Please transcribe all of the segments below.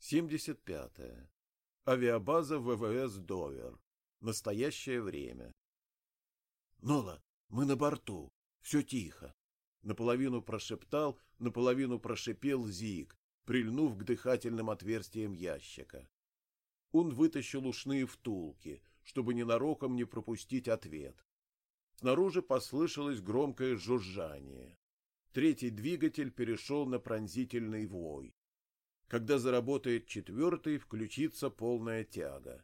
75. -е. Авиабаза ВВС Довер. Настоящее время. Нола, мы на борту. Все тихо. Наполовину прошептал, наполовину прошипел Зиг, прильнув к дыхательным отверстиям ящика. Он вытащил ушные втулки, чтобы ненароком не пропустить ответ. Снаружи послышалось громкое жужжание. Третий двигатель перешел на пронзительный вой. Когда заработает четвертый, включится полная тяга.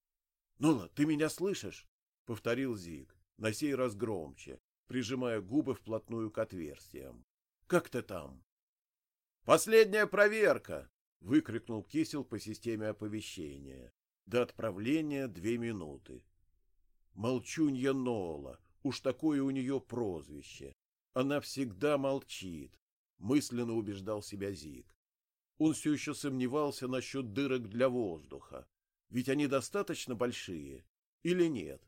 — Нола, ты меня слышишь? — повторил Зиг, на сей раз громче, прижимая губы вплотную к отверстиям. — Как ты там? — Последняя проверка! — выкрикнул Кисел по системе оповещения. До отправления две минуты. Молчунья Нола, уж такое у нее прозвище. Она всегда молчит, мысленно убеждал себя Зиг. Он все еще сомневался насчет дырок для воздуха. Ведь они достаточно большие или нет?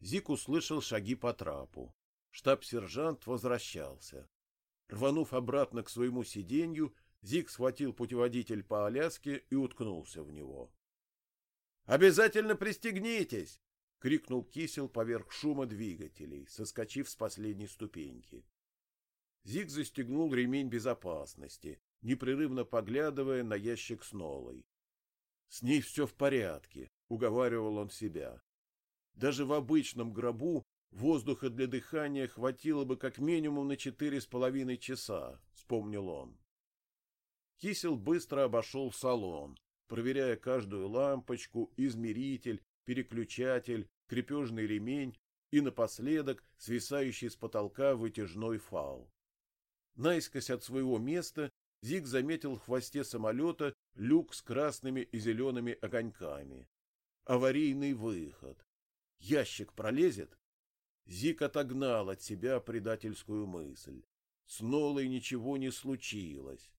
Зик услышал шаги по трапу. Штаб-сержант возвращался. Рванув обратно к своему сиденью, Зик схватил путеводитель по Аляске и уткнулся в него. «Обязательно пристегнитесь!» — крикнул Кисел поверх шума двигателей, соскочив с последней ступеньки. Зиг застегнул ремень безопасности, непрерывно поглядывая на ящик с Нолой. С ней все в порядке, уговаривал он себя. Даже в обычном гробу воздуха для дыхания хватило бы как минимум на четыре с половиной часа, вспомнил он. Кисел быстро обошел салон, проверяя каждую лампочку, измеритель, переключатель, крепежный ремень и напоследок свисающий с потолка вытяжной фал. Наискось от своего места Зиг заметил в хвосте самолета люк с красными и зелеными огоньками. Аварийный выход. Ящик пролезет? Зиг отогнал от себя предательскую мысль. С Нолой ничего не случилось.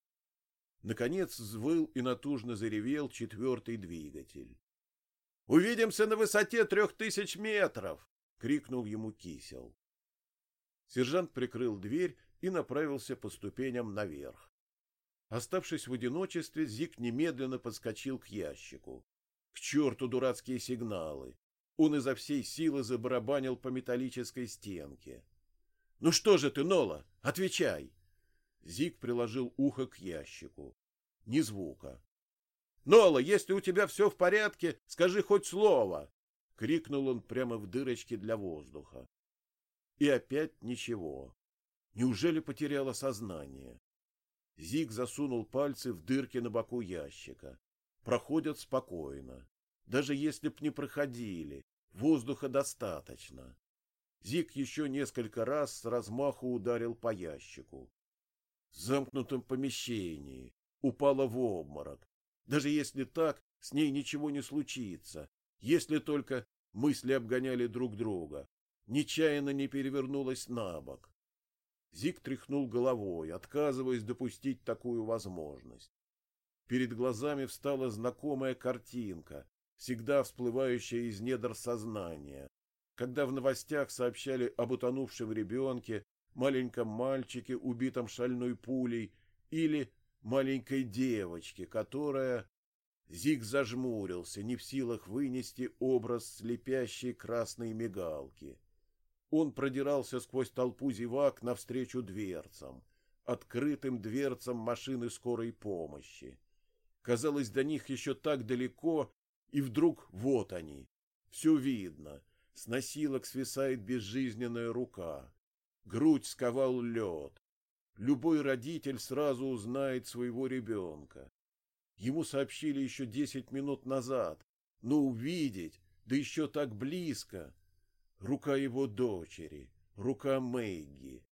Наконец взвыл и натужно заревел четвертый двигатель. «Увидимся на высоте трех тысяч метров!» — крикнул ему кисел. Сержант прикрыл дверь и направился по ступеням наверх. Оставшись в одиночестве, Зик немедленно подскочил к ящику. К черту дурацкие сигналы! Он изо всей силы забарабанил по металлической стенке. — Ну что же ты, Нола, отвечай! Зик приложил ухо к ящику. Ни звука. — Нола, если у тебя все в порядке, скажи хоть слово! — крикнул он прямо в дырочке для воздуха. И опять ничего. Неужели потеряла сознание? Зиг засунул пальцы в дырки на боку ящика. Проходят спокойно. Даже если б не проходили, воздуха достаточно. Зиг еще несколько раз с размаху ударил по ящику. В замкнутом помещении упала в обморок. Даже если так, с ней ничего не случится, если только мысли обгоняли друг друга, нечаянно не перевернулась на бок. Зик тряхнул головой, отказываясь допустить такую возможность. Перед глазами встала знакомая картинка, всегда всплывающая из недр сознания, когда в новостях сообщали об утонувшем ребенке, маленьком мальчике, убитом шальной пулей, или маленькой девочке, которая... Зиг зажмурился, не в силах вынести образ слепящей красной мигалки. Он продирался сквозь толпу зевак навстречу дверцам, открытым дверцам машины скорой помощи. Казалось, до них еще так далеко, и вдруг вот они. Все видно. С носилок свисает безжизненная рука. Грудь сковал лед. Любой родитель сразу узнает своего ребенка. Ему сообщили еще десять минут назад, но увидеть, да еще так близко, Рука его дочери, рука Мэгги.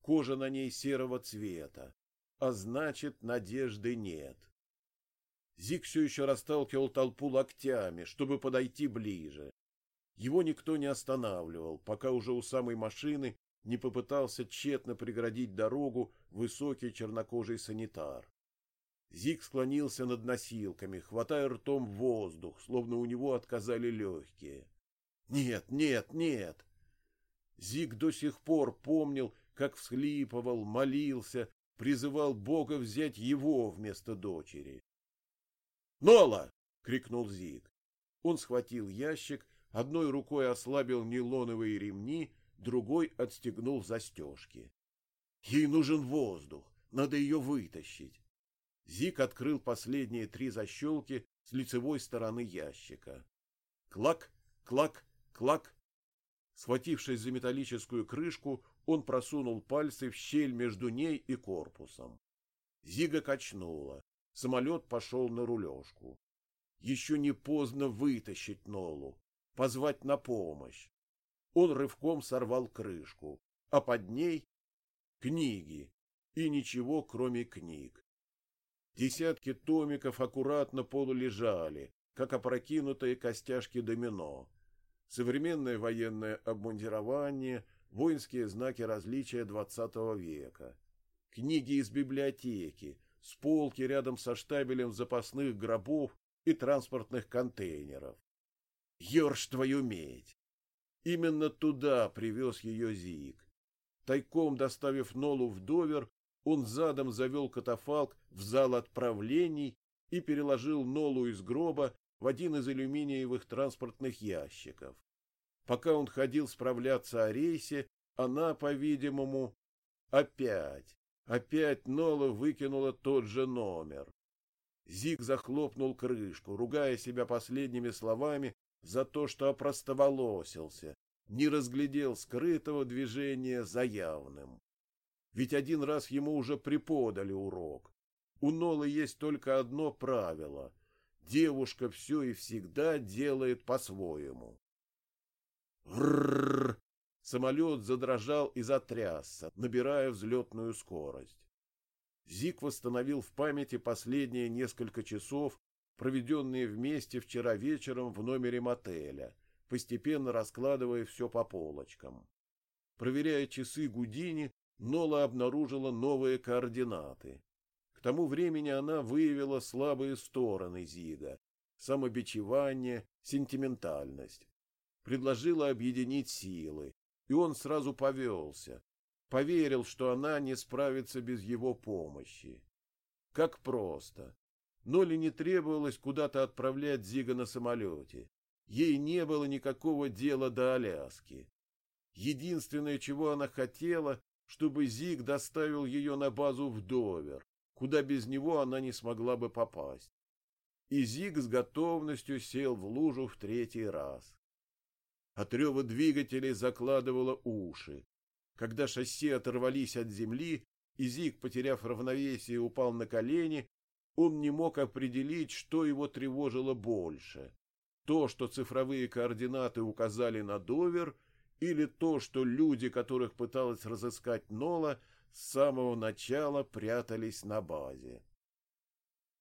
Кожа на ней серого цвета, а значит, надежды нет. Зик все еще расталкивал толпу локтями, чтобы подойти ближе. Его никто не останавливал, пока уже у самой машины не попытался тщетно преградить дорогу высокий чернокожий санитар. Зик склонился над носилками, хватая ртом воздух, словно у него отказали легкие. Нет, нет, нет. Зиг до сих пор помнил, как всхлипывал, молился, призывал Бога взять его вместо дочери. Нола! — крикнул Зиг. Он схватил ящик, одной рукой ослабил нейлоновые ремни, другой отстегнул застежки. Ей нужен воздух, надо ее вытащить. Зик открыл последние три защелки с лицевой стороны ящика. Клак, клак, клак. Схватившись за металлическую крышку, он просунул пальцы в щель между ней и корпусом. Зига качнула. Самолет пошел на рулежку. Еще не поздно вытащить Нолу, позвать на помощь. Он рывком сорвал крышку, а под ней книги и ничего, кроме книг. Десятки томиков аккуратно полулежали, как опрокинутые костяшки домино. Современное военное обмундирование, воинские знаки различия двадцатого века. Книги из библиотеки, с полки рядом со штабелем запасных гробов и транспортных контейнеров. Ёрш твою медь! Именно туда привез ее Зиг. Тайком доставив Нолу в Довер, он задом завел катафалк в зал отправлений и переложил Нолу из гроба в один из алюминиевых транспортных ящиков. Пока он ходил справляться о рейсе, она, по-видимому, опять, опять Нола выкинула тот же номер. Зиг захлопнул крышку, ругая себя последними словами за то, что опростоволосился, не разглядел скрытого движения за явным. Ведь один раз ему уже преподали урок. У Нолы есть только одно правило — девушка все и всегда делает по-своему. Врррр! Самолет задрожал и затрясся, набирая взлетную скорость. Зик восстановил в памяти последние несколько часов, проведенные вместе вчера вечером в номере мотеля, постепенно раскладывая все по полочкам. Проверяя часы Гудини, Нола обнаружила новые координаты. К тому времени она выявила слабые стороны Зига — самобичевание, сентиментальность. Предложила объединить силы, и он сразу повелся, поверил, что она не справится без его помощи. Как просто. Ноле не требовалось куда-то отправлять Зига на самолете. Ей не было никакого дела до Аляски. Единственное, чего она хотела, чтобы Зиг доставил ее на базу в Довер, куда без него она не смогла бы попасть. И Зиг с готовностью сел в лужу в третий раз. От рева двигателей закладывало уши. Когда шасси оторвались от земли, и Зиг, потеряв равновесие, упал на колени, он не мог определить, что его тревожило больше. То, что цифровые координаты указали на Довер, или то, что люди, которых пыталась разыскать Нола, с самого начала прятались на базе.